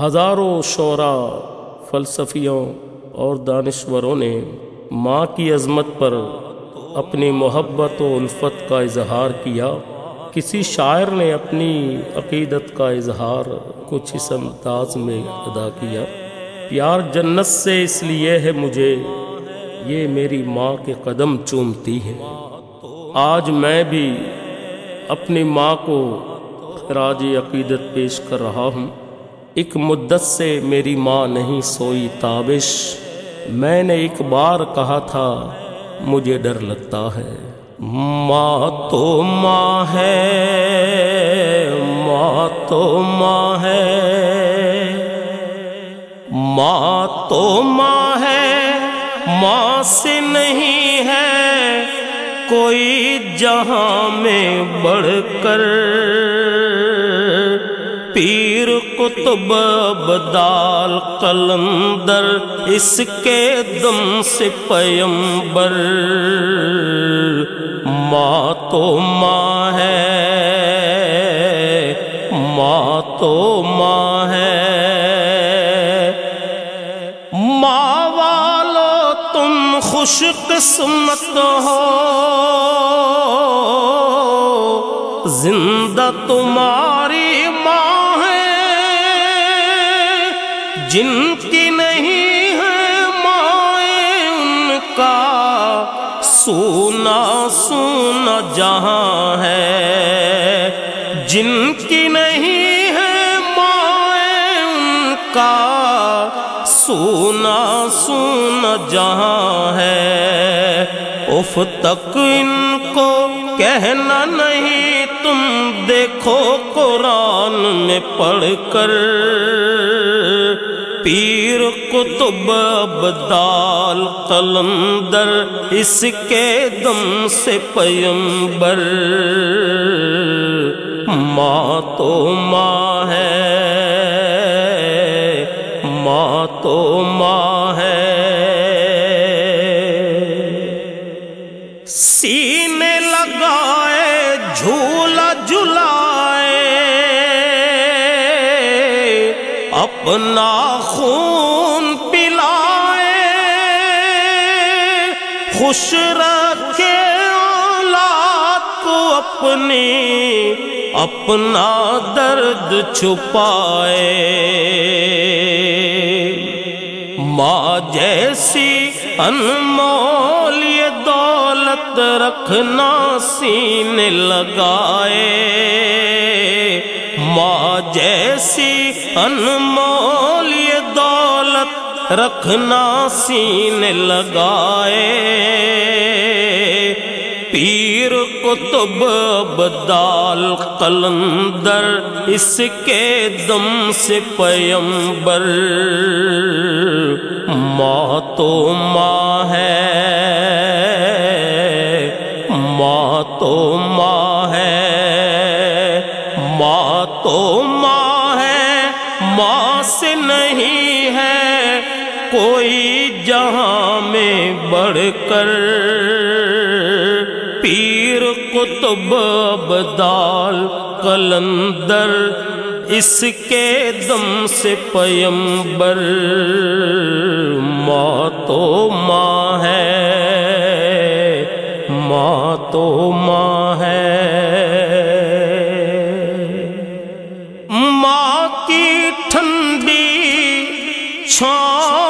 ہزاروں شعرا فلسفیوں اور دانشوروں نے ماں کی عظمت پر اپنی محبت و الفت کا اظہار کیا۔ کسی شاعر نے اپنی عقیدت کا اظہار کچھ اس انداز میں ادا کیا۔ پیار جنت سے اس لیے ہے مجھے، یہ میری ماں کے قدم چومتی ہے۔ آج میں بھی اپنی ماں کو خراج عقیدت پیش کر رہا ہوں۔ ایک مدت سے میری ماں نہیں سوئی تابش۔ میں نے ایک بار کہا تھا، مجھے ڈر لگتا ہے۔ ماں تو ماں ہے، ماں تو ماں ہے۔ ماں تو ماں ہے، ماں سے نہیں ہے۔ کوئی جہاں میں بڑھ کر پیر کتب بدال قلندر، اس کے دم سے پیمبر۔ ماں تو ماں ہے، ماں تو ماں ہے۔ ماں والو، تم خوش قسمت ہو۔ زندہ تمہاری ماں جن کی نہیں ہے مائیں ان کا، سونا سونا جہاں ہے۔ جن کی نہیں ہے مائیں ان کا، سونا سونا جہاں ہے۔ اف تک ان کو کہنا نہیں، تم دیکھو قرآن میں پڑھ کر۔ پیر کتب ابدال قلندر، اس کے دم سے پیمبر۔ ماں تو ماں ہے، ماں تو ماں ہے۔ سینے لگائے، جھولا جلائے اپنا خون پلائے، خوش رکھے اولاد کو اپنی، اپنا درد چھپائے۔ ماں جیسی انمول یہ دولت رکھنا سینے لگائے۔ ماں جیسی انمول رکھنا سینے لگائے۔ پیر کتب بدال قلندر، اس کے دم سے پیمبر۔ ماں تو ماں ہے، ماں تو ماں ہے، ماں تو ماں ہے، ماں سے نہیں ہے۔ کوئی جہاں میں بڑھ کر پیر کتب بدال قلندر اس کے دم سے پیمبر ماں تو ماں ہے ماں تو ماں ہے۔ ماں کی ٹھنڈی چھاؤں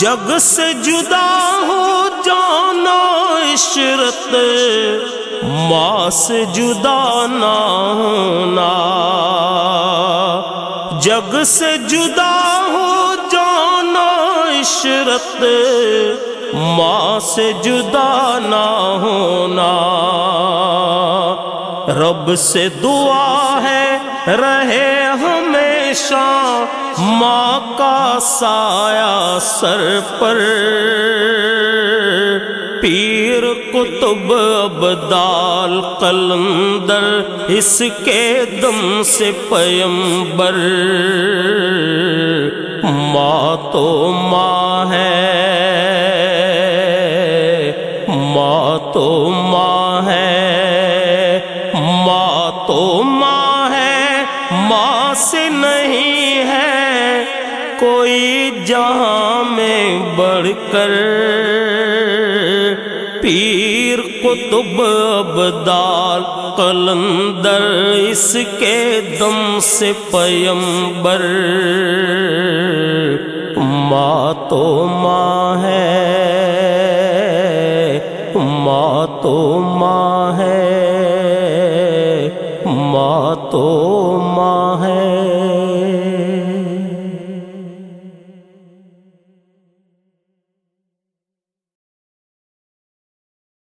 جگ سے جدا ہو جانا عشرت، ماں سے جدا نہ ہونا۔ جگ سے جدا ہو جانا عشرت، ماں سے جدا نہ ہونا۔ رب سے دعا ہے، رہے ہمیشہ ماں کا سایہ سر پر۔ پیر کتب ابدال قلندر اس کے دم سے پیمبر۔ ماں تو ماں ہے۔ ماں تو ماں ہے۔ ماں تو ماں ہے۔ ماں سے نہیں کوئی جہاں میں بڑھ کر پیر قطب ابدال قلندر اس کے دم سے پیمبر ماں تو ماں ہے ماں تو ماں ہے ماں تو ماں ہے۔